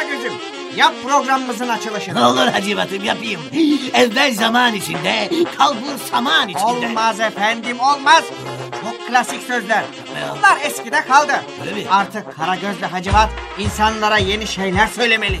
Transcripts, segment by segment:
Karagöz'üm. Yap programımızın açılışını. Ne olur Hacivat'ım yapayım. Evvel zaman içinde, kalbur saman içinde. Olmaz efendim olmaz. Çok klasik sözler. Bunlar eskide kaldı. Öyle mi? Artık Karagöz ve Hacivat insanlara yeni şeyler söylemeli.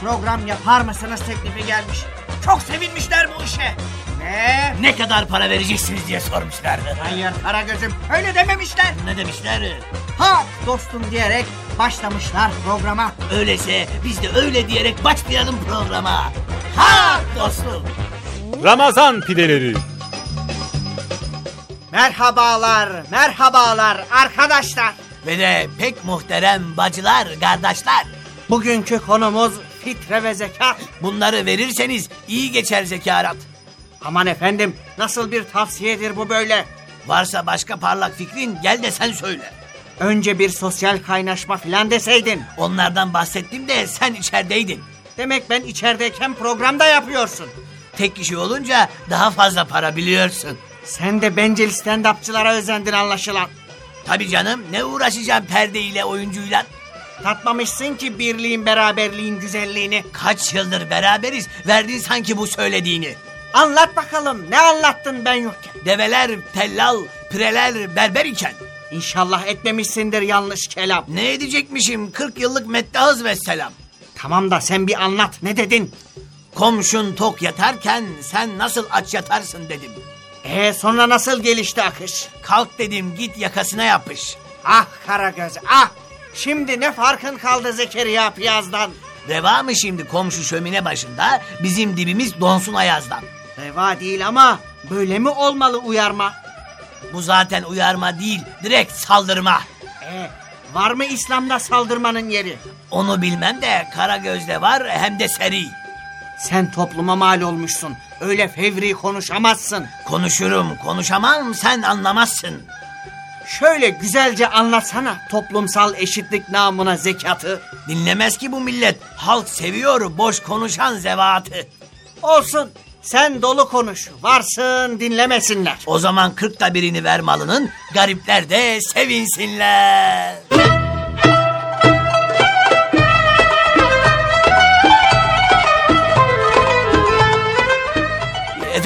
program yapar mısınız teklifi gelmiş. Çok sevinmişler bu işe. Ve Ne kadar para vereceksiniz diye sormuşlardı. hayır Karagöz'üm öyle dememişler. Ne demişler? Ha dostum diyerek başlamışlar programa. Öyleyse biz de öyle diyerek başlayalım programa. Ha dostum. Ramazan pideleri. Merhabalar, merhabalar arkadaşlar. Ve de pek muhterem bacılar, kardeşler. Bugünkü konumuz fitre ve zekat. Bunları verirseniz iyi geçer zekarat. Aman efendim nasıl bir tavsiyedir bu böyle? Varsa başka parlak fikrin gel de sen söyle. Önce bir sosyal kaynaşma filan deseydin. Onlardan bahsettim de sen içerideydin. Demek ben içerideyken programda yapıyorsun. Tek kişi olunca daha fazla para biliyorsun. Sen de bencil stand-upçılara özendin anlaşılan. Tabii canım ne uğraşacağım perdeyle oyuncuyla. Tatmamışsın ki birliğin beraberliğin güzelliğini. Kaç yıldır beraberiz verdin sanki bu söylediğini. Anlat bakalım ne anlattın ben yokken. Develer, tellal, pireler berber iken. İnşallah etmemişsindir yanlış kelam. Ne edecekmişim 40 yıllık meddahız ve selam. Tamam da sen bir anlat ne dedin? Komşun tok yatarken sen nasıl aç yatarsın dedim. Ee sonra nasıl gelişti akış? Kalk dedim git yakasına yapış. Ah Karagöz ah! Şimdi ne farkın kaldı Zekeriya Piyaz'dan? Reva mı şimdi komşu şömine başında bizim dibimiz donsun ayazdan. Reva değil ama böyle mi olmalı uyarma? Bu zaten uyarma değil direkt saldırma. Ee, var mı İslam'da saldırmanın yeri? Onu bilmem de kara gözde var hem de seri. Sen topluma mal olmuşsun. Öyle fevri konuşamazsın. Konuşurum konuşamam sen anlamazsın. Şöyle güzelce anlatsana toplumsal eşitlik namına zekatı. Dinlemez ki bu millet halk seviyor boş konuşan zevatı. Olsun sen dolu konuş. Varsın dinlemesinler. O zaman kırkta birini ver malının garipler de sevinsinler.